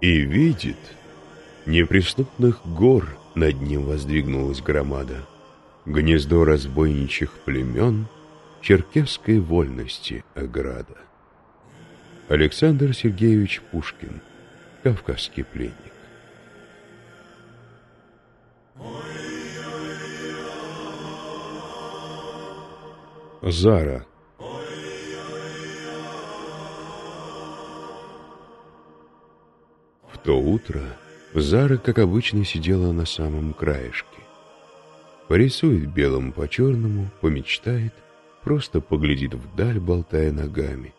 И видит, неприступных гор над ним воздвигнулась громада, гнездо разбойничьих племен, черкесской вольности ограда. Александр Сергеевич Пушкин, кавказский пленник. Зара то утро Зара, как обычно, сидела на самом краешке. Порисует белым по черному, помечтает, просто поглядит вдаль, болтая ногами.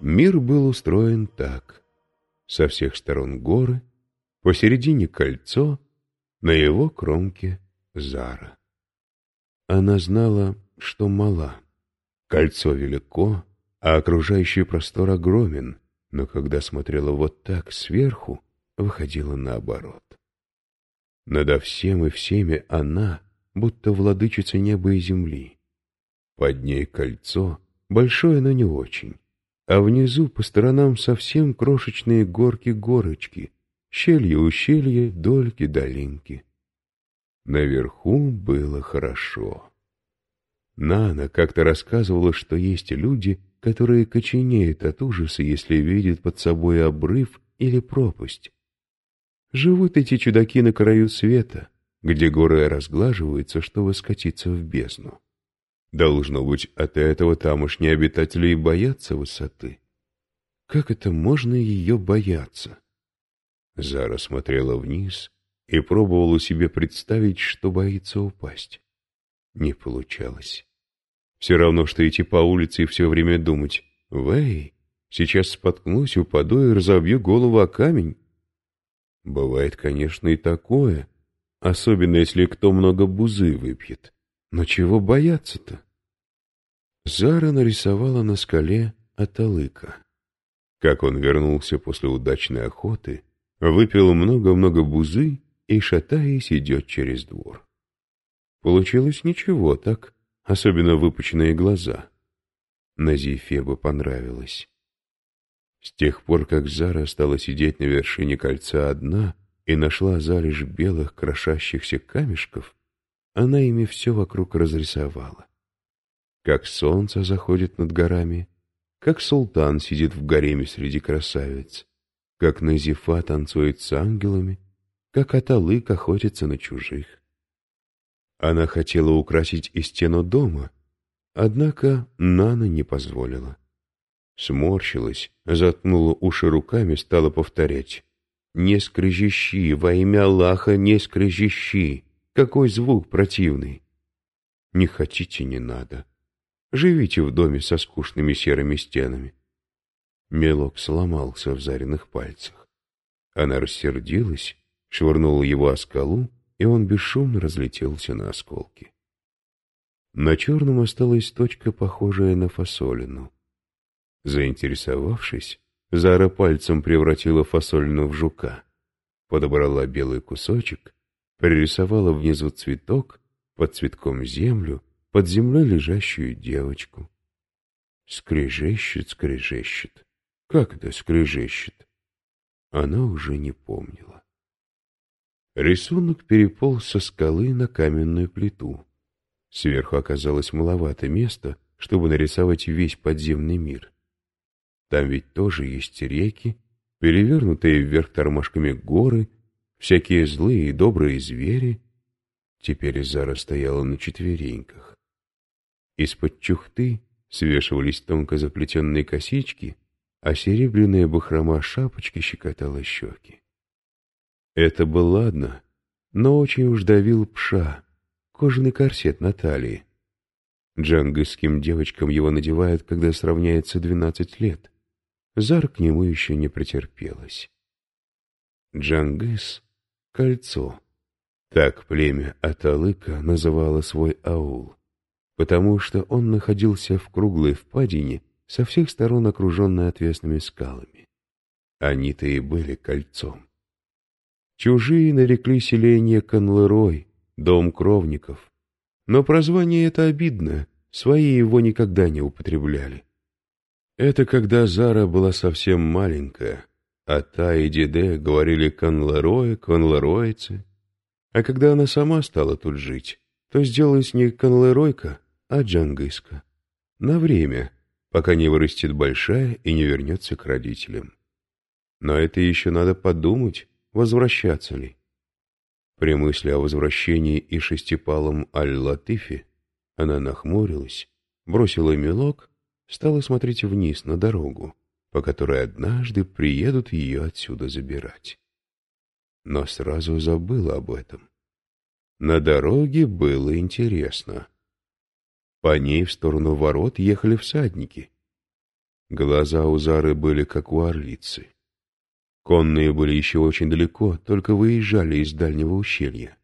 Мир был устроен так. Со всех сторон горы, посередине кольцо, на его кромке Зара. Она знала, что мала. Кольцо велико, а окружающий простор огромен, но когда смотрела вот так сверху, выходила наоборот. Надо всем и всеми она, будто владычица неба и земли. Под ней кольцо, большое, но не очень, а внизу по сторонам совсем крошечные горки-горочки, щелья-ущелья, дольки-долинки. Наверху было хорошо. Нана как-то рассказывала, что есть люди, которые коченеют от ужаса, если видят под собой обрыв или пропасть. Живут эти чудаки на краю света, где горы разглаживаются, чтобы скатиться в бездну. Должно быть, от этого тамошние обитатели и боятся высоты. Как это можно ее бояться? Зара смотрела вниз и пробовала себе представить, что боится упасть. Не получалось. Все равно, что идти по улице и все время думать, «Вэй, сейчас споткнусь, упаду и разобью голову о камень». Бывает, конечно, и такое, особенно если кто много бузы выпьет. Но чего бояться-то? Зара нарисовала на скале Аталыка. Как он вернулся после удачной охоты, выпил много-много бузы и, шатаясь, идет через двор. Получилось ничего так, особенно выпученные глаза. Назифе бы понравилось. С тех пор, как Зара стала сидеть на вершине кольца одна и нашла залежь белых крошащихся камешков, она ими все вокруг разрисовала. Как солнце заходит над горами, как султан сидит в гареме среди красавиц, как Назифа танцует с ангелами, как Аталык охотится на чужих. Она хотела украсить и стену дома, однако Нана не позволила. Сморщилась, заткнула уши руками, стала повторять. «Не скрежещи, во имя Аллаха, не скрежещи! Какой звук противный!» «Не хотите, не надо. Живите в доме со скучными серыми стенами». Мелок сломался в заренных пальцах. Она рассердилась, швырнула его о скалу и он бесшумно разлетелся на осколки. На черном осталась точка, похожая на фасолину. Заинтересовавшись, Зара пальцем превратила фасолину в жука, подобрала белый кусочек, пририсовала внизу цветок, под цветком землю, под землей лежащую девочку. Скрежещет, скрежещет. Как это скрежещет? Она уже не помнила. Рисунок переполз со скалы на каменную плиту. Сверху оказалось маловато места, чтобы нарисовать весь подземный мир. Там ведь тоже есть реки, перевернутые вверх тормашками горы, всякие злые и добрые звери. Теперь Зара стояла на четвереньках. Из-под чухты свешивались тонко заплетенные косички, а серебряная бахрома шапочки щекотала щеки. Это было ладно, но очень уж давил пша, кожаный корсет на талии. Джангысским девочкам его надевают, когда сравняется двенадцать лет. Зар к нему еще не претерпелась. Джангыс — кольцо. Так племя Аталыка называло свой аул, потому что он находился в круглой впадине, со всех сторон окруженной отвесными скалами. Они-то и были кольцом. Чужие нарекли селение Конлерой, дом кровников. Но прозвание это обидно, свои его никогда не употребляли. Это когда Зара была совсем маленькая, А та и Диде говорили конлорое, конлоройцы. А когда она сама стала тут жить, то сделалась не конлоройка, а джангыска. На время, пока не вырастет большая и не вернется к родителям. Но это еще надо подумать, возвращаться ли. При мысли о возвращении и шестипалом Аль-Латифе она нахмурилась, бросила мелок, стала смотреть вниз на дорогу, по которой однажды приедут ее отсюда забирать. Но сразу забыла об этом. На дороге было интересно. По ней в сторону ворот ехали всадники. Глаза у Зары были как у орлицы. Конные были еще очень далеко, только выезжали из дальнего ущелья.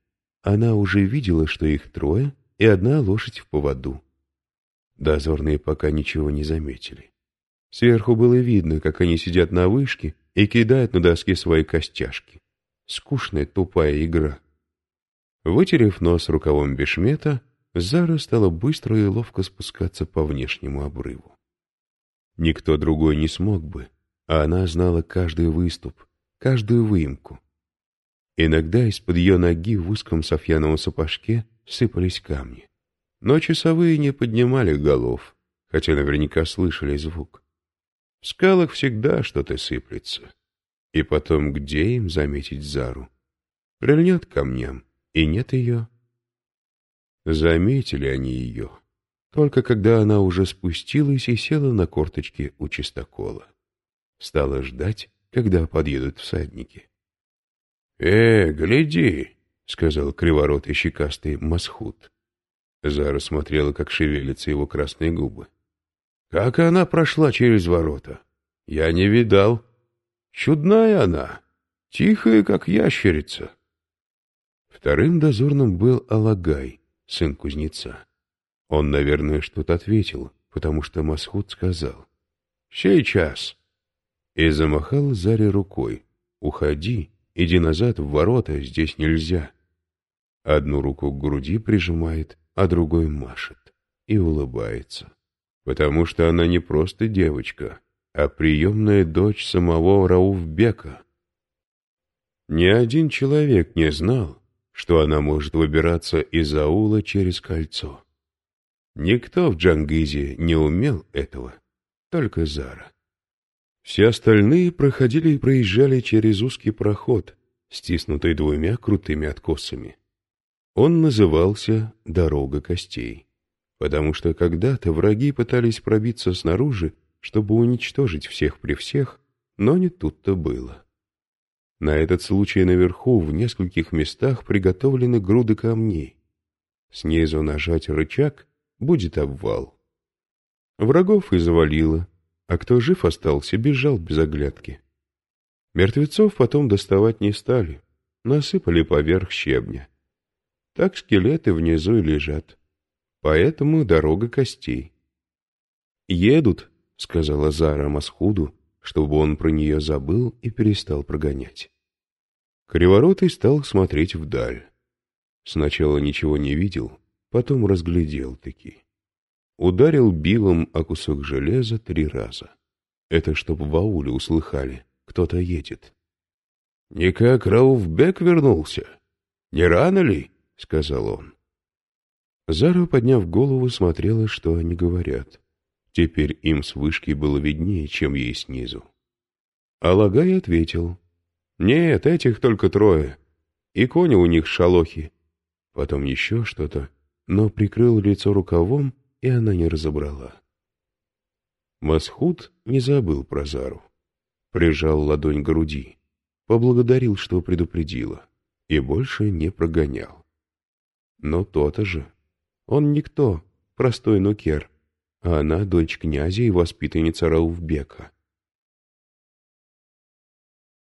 Она уже видела, что их трое и одна лошадь в поводу. Дозорные пока ничего не заметили. Сверху было видно, как они сидят на вышке и кидают на доски свои костяшки. Скучная тупая игра. Вытерев нос рукавом бешмета, Зара стала быстро и ловко спускаться по внешнему обрыву. Никто другой не смог бы, а она знала каждый выступ, каждую выемку. Иногда из-под ее ноги в узком софьяновом сапожке сыпались камни. Но часовые не поднимали голов, хотя наверняка слышали звук. В скалах всегда что-то сыплется. И потом, где им заметить Зару? Прильнет камням, и нет ее. Заметили они ее, только когда она уже спустилась и села на корточки у чистокола. Стала ждать, когда подъедут всадники. — Э, гляди! — сказал криворотый щекастый Масхут. Зара смотрела, как шевелятся его красные губы. Как она прошла через ворота? Я не видал. Чудная она, тихая, как ящерица. Вторым дозорным был Алагай, сын кузнеца. Он, наверное, что-то ответил, потому что Масхуд сказал «Сейчас!» И замахал Заре рукой. «Уходи, иди назад в ворота, здесь нельзя». Одну руку к груди прижимает, а другой машет и улыбается потому что она не просто девочка, а приемная дочь самого Рауфбека. Ни один человек не знал, что она может выбираться из аула через кольцо. Никто в Джангизе не умел этого, только Зара. Все остальные проходили и проезжали через узкий проход, стиснутый двумя крутыми откосами. Он назывался «Дорога костей» потому что когда-то враги пытались пробиться снаружи, чтобы уничтожить всех при всех, но не тут-то было. На этот случай наверху в нескольких местах приготовлены груды камней. Снизу нажать рычаг — будет обвал. Врагов и завалило, а кто жив остался, бежал без оглядки. Мертвецов потом доставать не стали, насыпали поверх щебня. Так скелеты внизу и лежат. Поэтому дорога костей. «Едут», — сказала Зара Масхуду, чтобы он про нее забыл и перестал прогонять. Криворотый стал смотреть вдаль. Сначала ничего не видел, потом разглядел-таки. Ударил билом о кусок железа три раза. Это чтоб в ауле услыхали, кто-то едет. — Никак Рауфбек вернулся. Не рано ли? — сказал он. Зара, подняв голову, смотрела, что они говорят. Теперь им с вышки было виднее, чем ей снизу. Алагай ответил. «Нет, этих только трое. И кони у них шалохи». Потом еще что-то, но прикрыл лицо рукавом, и она не разобрала. Масхуд не забыл про Зару. Прижал ладонь к груди, поблагодарил, что предупредила, и больше не прогонял. Но то-то же. Он никто, простой нукер, а она дочь князя и воспитанница Раувбека.